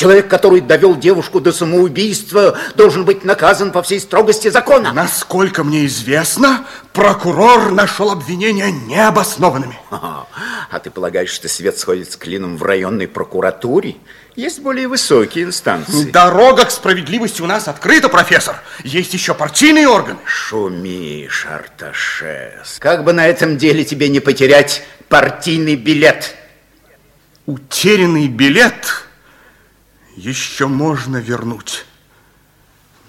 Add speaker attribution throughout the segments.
Speaker 1: Человек, который довел девушку до самоубийства, должен быть наказан по всей строгости закона.
Speaker 2: Насколько мне известно, прокурор нашел обвинения необоснованными.
Speaker 1: А, а ты полагаешь, что свет сходит с клином в районной прокуратуре? Есть более высокие инстанции.
Speaker 2: Дорога к справедливости у нас открыта, профессор. Есть еще партийные органы.
Speaker 1: Шумишь, Арташес. Как бы на этом деле тебе не потерять партийный билет?
Speaker 2: Утерянный билет еще можно вернуть.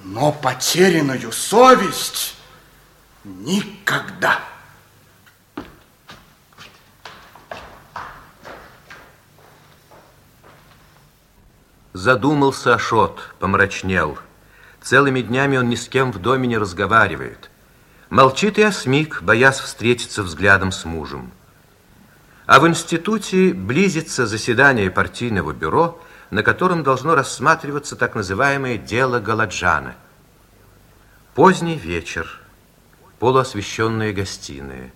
Speaker 2: Но потерянную совесть никогда.
Speaker 3: Задумался Ашот, помрачнел. Целыми днями он ни с кем в доме не разговаривает. Молчит и Осмик, боясь встретиться взглядом с мужем. А в институте близится заседание партийного бюро, на котором должно рассматриваться так называемое дело Галаджана. Поздний вечер, полуосвещенные гостиные.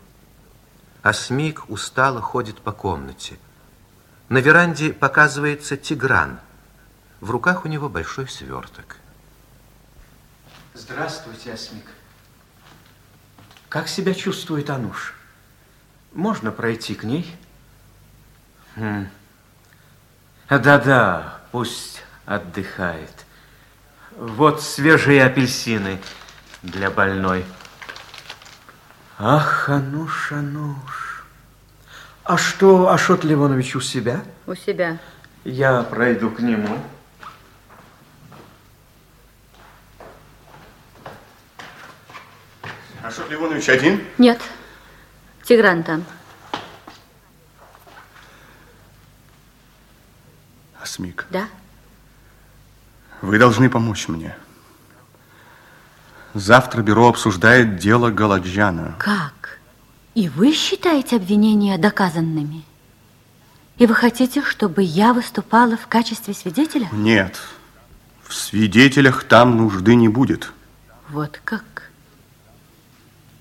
Speaker 3: Осмик устало ходит по комнате. На веранде показывается Тигран. В руках у него большой сверток.
Speaker 4: Здравствуйте, Осмик. Как себя чувствует Ануш? Можно пройти к ней? Хм. Да-да, пусть отдыхает. Вот свежие апельсины для больной. Ах, Ануш, Ануш. А что Ашот Ливонович у себя?
Speaker 5: У себя.
Speaker 4: Я пройду к нему.
Speaker 2: Ашот Ливонович один?
Speaker 5: Нет. Тигран там.
Speaker 2: Асмик.
Speaker 5: Да?
Speaker 2: Вы должны помочь мне. Завтра бюро обсуждает дело Галаджана.
Speaker 5: Как? И вы считаете обвинения доказанными? И вы хотите, чтобы я выступала в качестве свидетеля?
Speaker 2: Нет. В свидетелях там нужды не будет.
Speaker 5: Вот как?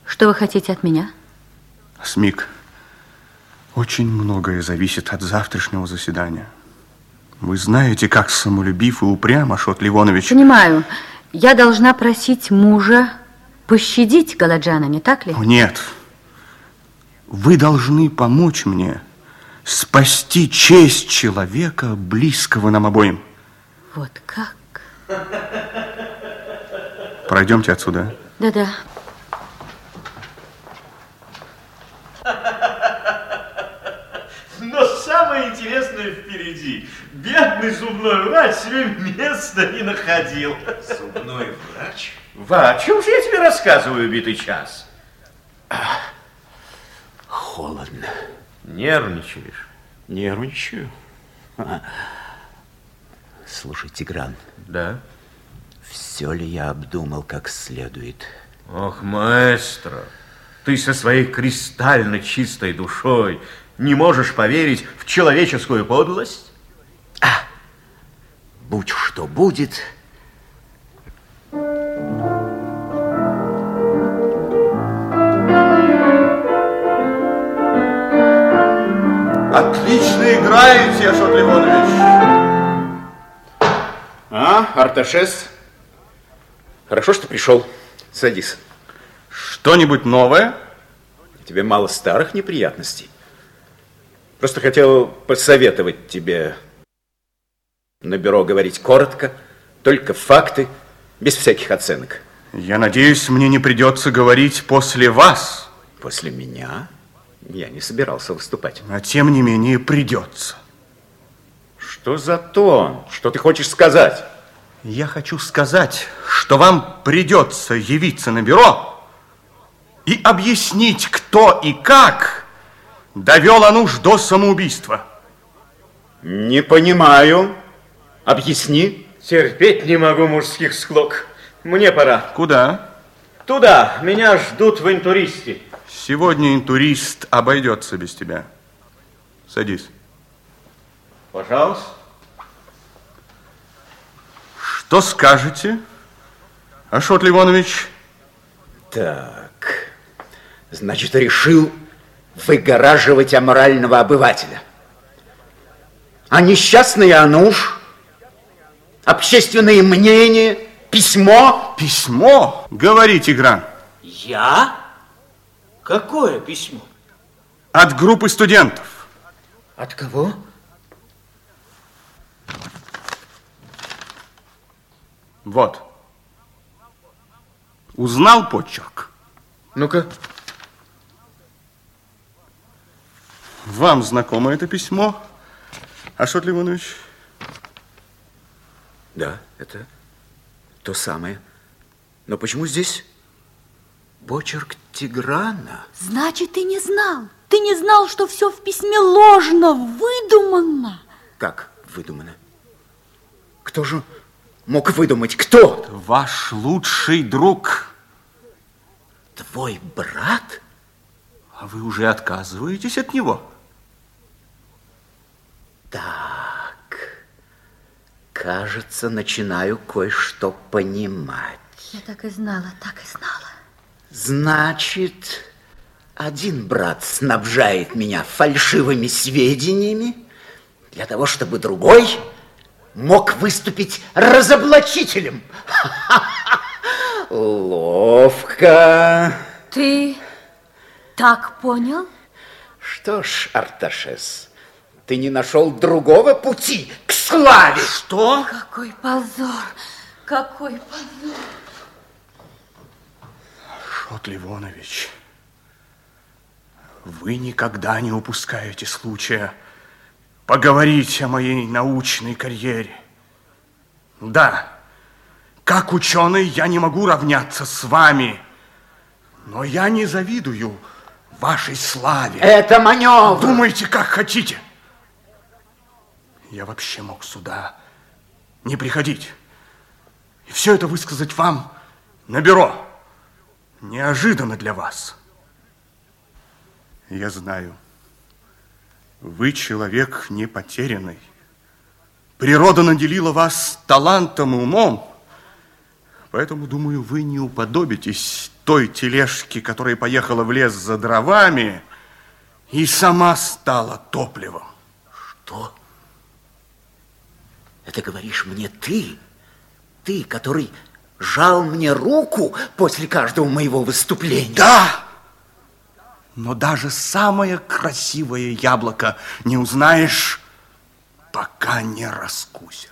Speaker 5: Что вы хотите от меня?
Speaker 2: Смик, очень многое зависит от завтрашнего заседания. Вы знаете, как самолюбив и упрям Ашот Ливонович.
Speaker 5: Понимаю. Я должна просить мужа пощадить Галаджана, не так ли?
Speaker 2: Нет. Вы должны помочь мне спасти честь человека, близкого нам обоим.
Speaker 5: Вот как?
Speaker 2: Пройдемте отсюда.
Speaker 5: Да-да.
Speaker 6: Самое интересное впереди. Бедный зубной врач себе места не находил.
Speaker 1: Зубной врач?
Speaker 6: Ва, о чем же я тебе рассказываю битый час?
Speaker 1: Холодно.
Speaker 6: Нервничаешь?
Speaker 1: Нервничаю. Слушай, Тигран,
Speaker 6: Да.
Speaker 1: все ли я обдумал как следует?
Speaker 6: Ох, маэстро, ты со своей кристально чистой душой не можешь поверить в человеческую подлость?
Speaker 1: Будь что будет,
Speaker 2: Отлично играете, Ашот Ливонович.
Speaker 1: А, Арташес? Хорошо, что пришел. Садись.
Speaker 2: Что-нибудь новое?
Speaker 1: Тебе мало старых неприятностей. Просто хотел посоветовать тебе на бюро говорить коротко, только факты, без всяких оценок.
Speaker 2: Я надеюсь, мне не придется говорить после вас.
Speaker 1: После меня я не собирался выступать.
Speaker 2: А тем не менее придется.
Speaker 1: Что за тон? Что ты хочешь сказать?
Speaker 2: Я хочу сказать, что вам придется явиться на бюро и объяснить, кто и как довел Ануш до самоубийства.
Speaker 1: Не понимаю. Объясни.
Speaker 6: Терпеть не могу мужских склок. Мне пора.
Speaker 2: Куда?
Speaker 6: Туда. Меня ждут в интуристе.
Speaker 2: Сегодня интурист обойдется без тебя. Садись.
Speaker 6: Пожалуйста.
Speaker 2: Что скажете, Ашот Ливонович?
Speaker 1: Так, значит, решил выгораживать аморального обывателя. А несчастный Ануш общественное мнение, письмо.
Speaker 2: Письмо, говори, Тигран.
Speaker 4: Я? Какое письмо?
Speaker 2: От группы студентов.
Speaker 4: От кого?
Speaker 2: Вот. Узнал почерк?
Speaker 4: Ну-ка.
Speaker 2: Вам знакомо это письмо, Ашот Ливонович?
Speaker 1: Да, это то самое. Но почему здесь почерк Тиграна?
Speaker 5: Значит, ты не знал. Ты не знал, что все в письме ложно, выдумано.
Speaker 1: Как выдумано? Кто же мог выдумать? Кто?
Speaker 2: Ваш лучший друг.
Speaker 1: Твой брат?
Speaker 2: А вы уже отказываетесь от него?
Speaker 1: Так, кажется, начинаю кое-что понимать.
Speaker 5: Я так и знала, так и знала.
Speaker 1: Значит, один брат снабжает меня фальшивыми сведениями для того, чтобы другой мог выступить разоблачителем. Ловко.
Speaker 5: Ты так понял?
Speaker 1: Что ж, Арташес, ты не нашел другого пути к славе.
Speaker 2: Что?
Speaker 5: Какой позор, какой позор.
Speaker 2: Шот Ливонович, вы никогда не упускаете случая поговорить о моей научной карьере. Да, как ученый я не могу равняться с вами, но я не завидую вашей славе.
Speaker 1: Это маневр.
Speaker 2: Думайте, как хотите. Я вообще мог сюда не приходить. И все это высказать вам на бюро. Неожиданно для вас. Я знаю, вы человек не потерянный. Природа наделила вас талантом и умом. Поэтому, думаю, вы не уподобитесь той тележке, которая поехала в лес за дровами и сама стала топливом.
Speaker 1: Что? Это говоришь мне ты? Ты, который жал мне руку после каждого моего выступления?
Speaker 2: Да! Но даже самое красивое яблоко не узнаешь, пока не раскусишь.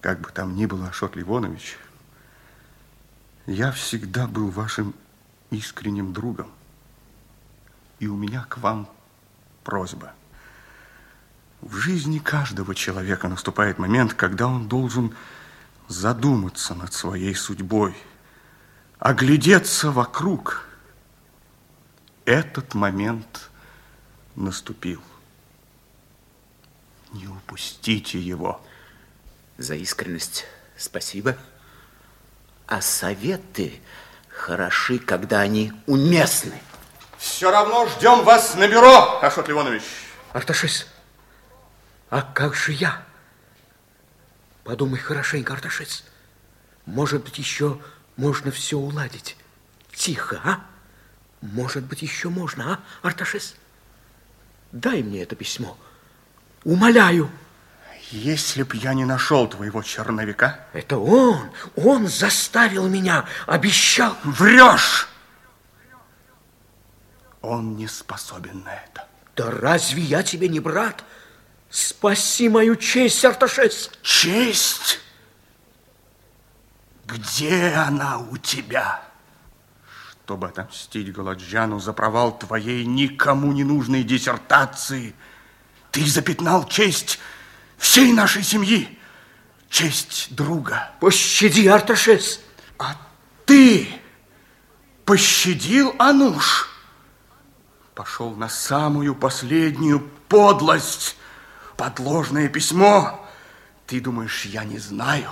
Speaker 2: Как бы там ни было, Ашот Ливонович, я всегда был вашим искренним другом. И у меня к вам просьба. В жизни каждого человека наступает момент, когда он должен задуматься над своей судьбой, оглядеться вокруг. Этот момент наступил. Не упустите его.
Speaker 1: За искренность спасибо. А советы хороши, когда они уместны.
Speaker 2: Все равно ждем вас на бюро, Ашот Ливонович.
Speaker 4: Арташес, а как же я? Подумай хорошенько, Арташес. Может быть, еще можно все уладить. Тихо, а? Может быть, еще можно, а, Арташес? Дай мне это письмо. Умоляю.
Speaker 2: Если б я не нашел твоего черновика...
Speaker 4: Это он, он заставил меня, обещал.
Speaker 2: Врешь! Он не способен на это.
Speaker 4: Да разве я тебе не брат? Спаси мою честь, Арташес.
Speaker 2: Честь? Где она у тебя? Чтобы отомстить Галаджану за провал твоей никому не нужной диссертации, ты запятнал честь всей нашей семьи, честь друга.
Speaker 4: Пощади, Арташес.
Speaker 2: А ты пощадил Ануш? Пошел на самую последнюю подлость, подложное письмо. Ты думаешь, я не знаю?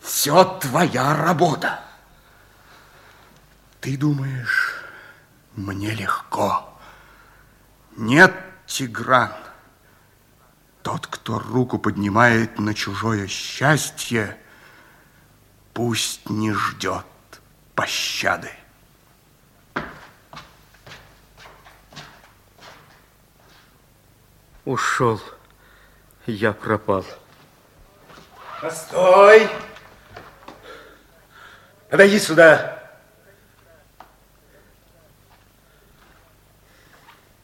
Speaker 2: Все твоя работа. Ты думаешь, мне легко? Нет, Тигран. Тот, кто руку поднимает на чужое счастье, пусть не ждет пощады.
Speaker 4: Ушел. Я пропал.
Speaker 1: Постой! Подойди сюда.